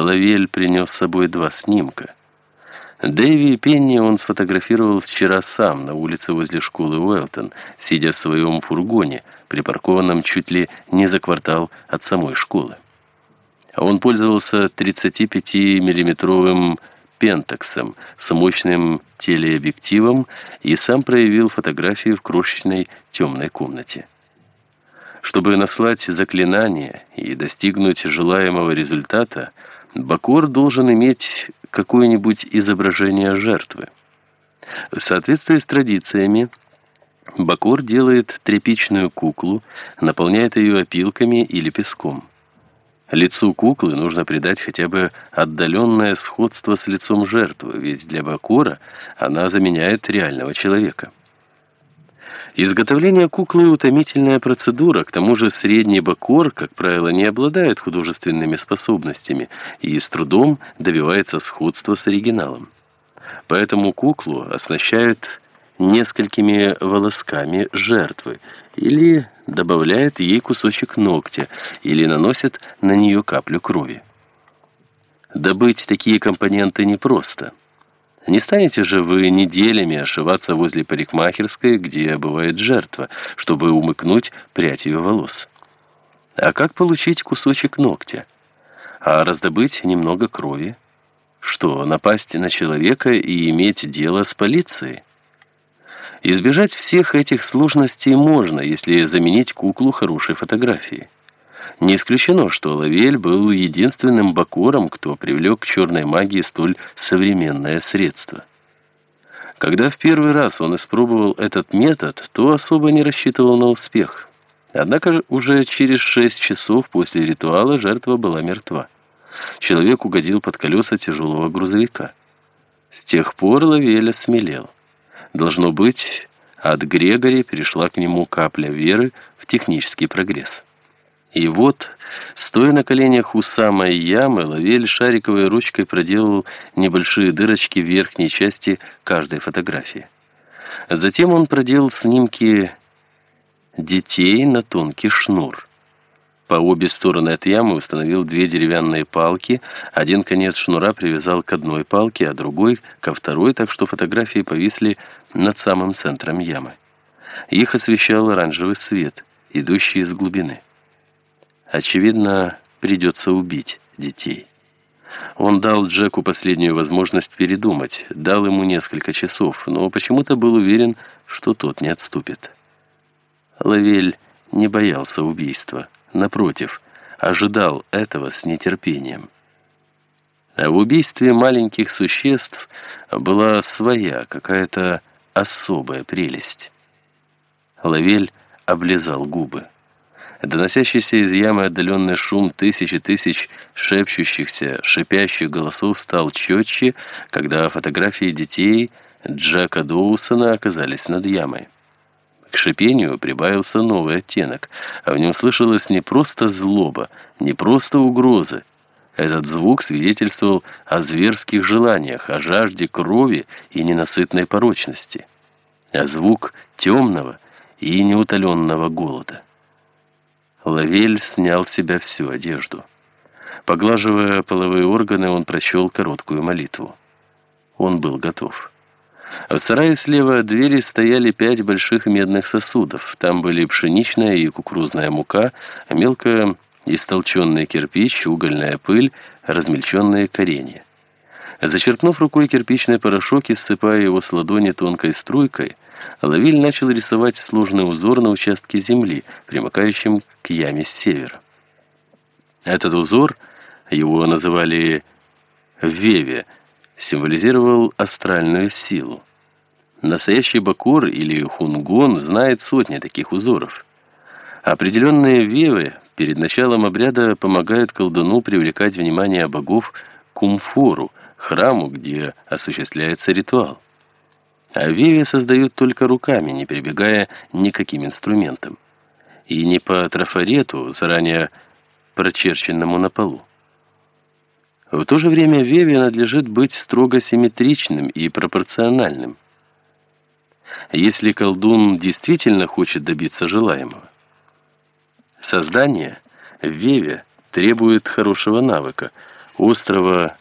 Лавель принес с собой два снимка. Дэви и Пенни он сфотографировал вчера сам на улице возле школы Уэлтон, сидя в своем фургоне, припаркованном чуть ли не за квартал от самой школы. Он пользовался 35-миллиметровым пентаксом с мощным телеобъективом и сам проявил фотографии в крошечной темной комнате. Чтобы наслать заклинание и достигнуть желаемого результата, Бакор должен иметь какое-нибудь изображение жертвы. В соответствии с традициями, Бакор делает тряпичную куклу, наполняет ее опилками или песком. Лицу куклы нужно придать хотя бы отдаленное сходство с лицом жертвы, ведь для Бакора она заменяет реального человека. Изготовление куклы – утомительная процедура, к тому же средний Бакор, как правило, не обладает художественными способностями и с трудом добивается сходства с оригиналом. Поэтому куклу оснащают несколькими волосками жертвы или добавляют ей кусочек ногтя или наносят на нее каплю крови. Добыть такие компоненты непросто. Не станете же вы неделями ошиваться возле парикмахерской, где бывает жертва, чтобы умыкнуть прядь ее волос. А как получить кусочек ногтя? А раздобыть немного крови? Что, напасть на человека и иметь дело с полицией? Избежать всех этих сложностей можно, если заменить куклу хорошей фотографией. Не исключено, что Лавель был единственным бакором, кто привлек к черной магии столь современное средство. Когда в первый раз он испробовал этот метод, то особо не рассчитывал на успех. Однако уже через шесть часов после ритуала жертва была мертва. Человек угодил под колеса тяжелого грузовика. С тех пор Лавель осмелел. Должно быть, от Грегори перешла к нему капля веры в технический прогресс. И вот, стоя на коленях у самой ямы, Лавель шариковой ручкой проделал небольшие дырочки в верхней части каждой фотографии. Затем он проделал снимки детей на тонкий шнур. По обе стороны от ямы установил две деревянные палки. Один конец шнура привязал к одной палке, а другой — ко второй, так что фотографии повисли над самым центром ямы. Их освещал оранжевый свет, идущий из глубины. Очевидно, придется убить детей. Он дал Джеку последнюю возможность передумать, дал ему несколько часов, но почему-то был уверен, что тот не отступит. Лавель не боялся убийства. Напротив, ожидал этого с нетерпением. А в убийстве маленьких существ была своя, какая-то особая прелесть. Лавель облизал губы. Доносящийся из ямы отдаленный шум тысячи тысяч шепчущихся, шипящих голосов стал четче, когда фотографии детей Джека Доусона оказались над ямой. К шипению прибавился новый оттенок, а в нем слышалось не просто злоба, не просто угрозы. Этот звук свидетельствовал о зверских желаниях, о жажде крови и ненасытной порочности. А звук темного и неутоленного голода. Лавель снял с себя всю одежду. Поглаживая половые органы, он прочел короткую молитву. Он был готов. В сарае слева от двери стояли пять больших медных сосудов. Там были пшеничная и кукурузная мука, мелкая истолченный кирпич, угольная пыль, размельченные коренья. Зачерпнув рукой кирпичный порошок и ссыпая его с ладони тонкой струйкой, Лавиль начал рисовать сложный узор на участке земли, примыкающем к яме с севера. Этот узор, его называли «веве», символизировал астральную силу. Настоящий Бакор или Хунгон знает сотни таких узоров. Определенные вевы перед началом обряда помогают колдуну привлекать внимание богов к Умфору, храму, где осуществляется ритуал. А веве создают только руками, не прибегая ни к каким инструментам. И не по трафарету, заранее прочерченному на полу. В то же время веве надлежит быть строго симметричным и пропорциональным. Если колдун действительно хочет добиться желаемого. Создание веве требует хорошего навыка, острова